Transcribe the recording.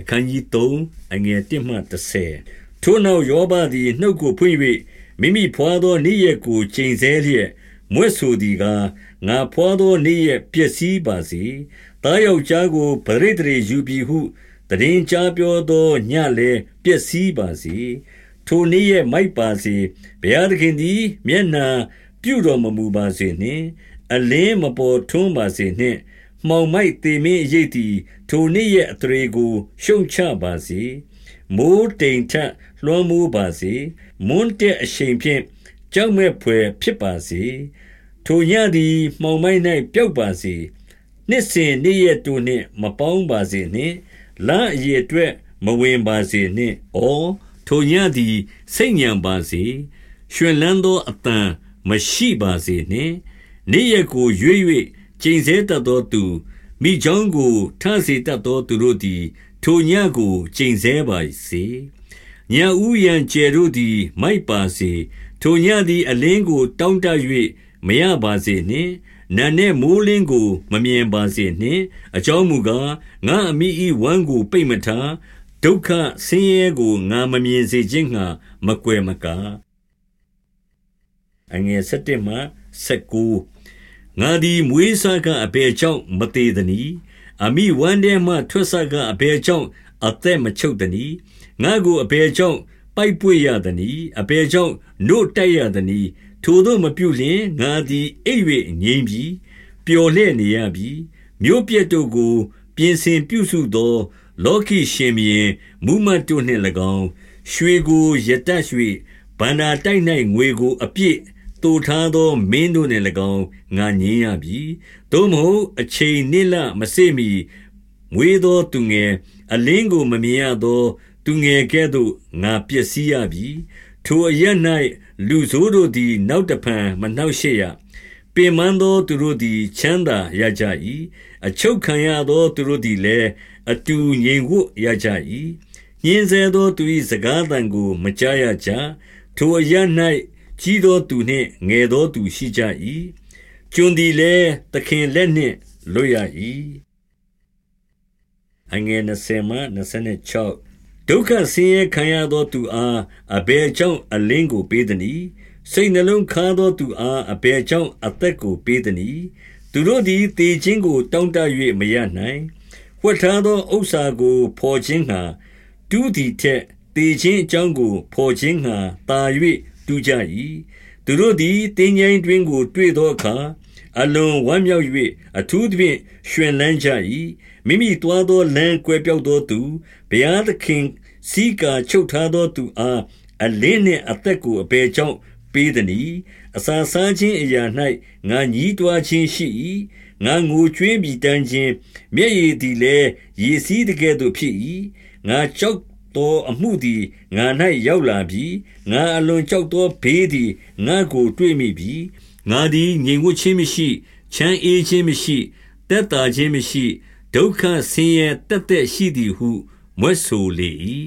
အခန်းကြီး3အငယ်1မှ30ထိုနောက်ယောဘသည်နှုတ်ကိုဖွင့်၍မိမိဖွာသောနေ့ရက်ကိုချိန်ဆလျက်မွဲ့ဆိုသည်ကားငါဖွာသောနေ့ရက်ပျက်စီးပါစေတားယောက်ျားကိုပရိသေရေယူပြီးဟုတရင်ကြားပြောသောညလည်းပျက်စီးပါစေထိုနေ့ရက်မိုက်ပါစေဘုရားသခင်သည်မျက်နှာပြုတော်မမူပါစေနှင့်အလင်းမပေါ်ထွန်းပါစေနှင့် မှောင်မိုက်တေမင်းရိပ်သည် ထိုနေ့ရဲ့အထရေကို ရှုံချပါစေမိုးတိမ်ထလွှမ်းမိုးပါစေမွန်းတဲ့အချိန်ဖြင့်ကြောက်မဲ့ဖွယ်ဖြစ်ပါစေထိုညသည်မှောင်မိုက်၌ပျောက်ပါစေနှစ်စဉ်နေ့ရက်တို့နှင့်မပေါင်းပါစေနှင့်လမ်းအရေအတွက်မဝင်ပါစေနှင့်။အော်ထိုညသည်စိတ်ညံပါစေ။ရွှင်လန်းသောအတန်မရှိပါစေနှင့်။နေ့ရက်ကိုရွေ့၍ ကျိန်ဆဲတတ်သောသူ မိချောင်းကို ထစေတတ်သောသူတို့သည် ထိုညကို ကျိန်ဆဲပါစေ။ညဥ်ရန်ကျယ်တို့သည် မိုက်ပါစေ။ထိုညသည် အလင်းကို တောင့်တ၍မရပါစေနှင့် နံနက်မိုဃ်းလင်းကို မမြင်ပါစေနှင့်။အကြောင်းမူကား၊ငါ့အမိ၏ဝမ်းကို ပိတ်မထား။ဒုက္ခဆင်းရဲကို ငါမမြင်စေခြင်းငှါ မကွယ်မကာ။ ငါသည်မွေးစကအဘယ်ကြောင့် မသေသနည်း။အမိဝမ်းထဲမှထွက်စကအဘယ်ကြောင့် အသက်မချုပ်သနည်း။ငါ့ကိုအဘယ်ကြောင့် ပိုက်ပွေ့ရသနည်း။အဘယ်ကြောင့် နို့တိုက်ရသနည်း ထိုသို့မပြုလျှင် ငါသည် အိပ်၍ငြိမ်းပြီ ပျော်လျက်နေရပြီ မြို့ပြက်တို့ကို ပြင်ဆင်ပြုစုသော လောကီရှင်ဘီရင်မူမတ်တို့နှင့်၎င်း ရွှေကို ရတတ်၍ဗန္နာတိုက်၌ငွေကို အပြည့် တူထားသော မင်းတို့နှင့်၎င်း ငါငြင်းရပြီ သို့မဟုတ် အချိန်နှင့်လမစေမီမွေးသောသူငယ် အလင်းကို မမြင်ရသော သူငယ်ကဲ့သို့ ငါပျက်စီးရပြီ ထိုအရ၌လူဆိုးတို့သည် နောက်တဖန် မနှောက်ရှက်ရ ပင်မသောသူတို့သည် ချမ်းသာရကြ၏အချုပ်ခံရသောသူတို့သည်လည်း အတူငြိမ်ဝတ်ရကြ၏ညင်းဆဲသောသူ၏စကားသံကို မကြားရကြ ထိုအရ၌ ကြီးသောသူနှင့်ငယ်သောသူရှိကြ၏ကျွန်သည်လည်းသခင်လက်နှင့်လွတ်ရ၏အငယ်20မှ26ဒုက္ခဆင်းရဲခံရသောသူအားအဘယ်ကြောင့်အလင်းကိုပေးသနည်းစိတ်နှလုံးခါသောသူအားအဘယ်ကြောင့်အသက်ကိုပေးသနည်းသူတို့သည်တေခြင်းကိုတောင်းတ၍မရနိုင်ဝှက်ထားသောဥစ္စာကိုဖော်ခြင်းငှာတူးသည်ထက်တေခြင်းအကြောင်းကိုဖော်ခြင်းငှာတာ၍ တူးကြ၏သူတို့သည်တင်းငိမ့်တွင်ကို တွေ့သောအခါအလွန်ဝမ်းမြောက်၍အထူးသဖြင့်ရွှင်လန်းကြ၏မိမိတွားသောလမ်းကွယ်ပြောက်သောသူဘုရားသခင်စီကာချုပ်ထားသောသူအားအလင်းနှင့်အသက်ကိုအဘယ်ကြောင့်ပေးသနည်းအစာစားခြင်းအရာ၌ငါညည်းတွားခြင်းရှိ၏ငါငိုကြွေးပြီးတန်းခြင်းမျက်ရည်သည်လည်းရည်စည်းတကဲ့သို့ဖြစ်၏ငါကြောက် သောအမှုသည်ငါ၌ရောက်လာပြီငါအလွန်ကြောက်သောဘေးသည်ငါကိုတွေ့မိပြီငါသည်ငြိမ်ဝှက်ခြင်းမရှိချမ်းအေးခြင်းမရှိတက်တာခြင်းမရှိဒုက္ခဆင်းရဲတက်တဲ့ရှိသည်ဟုမွဲ့ဆိုလေ၏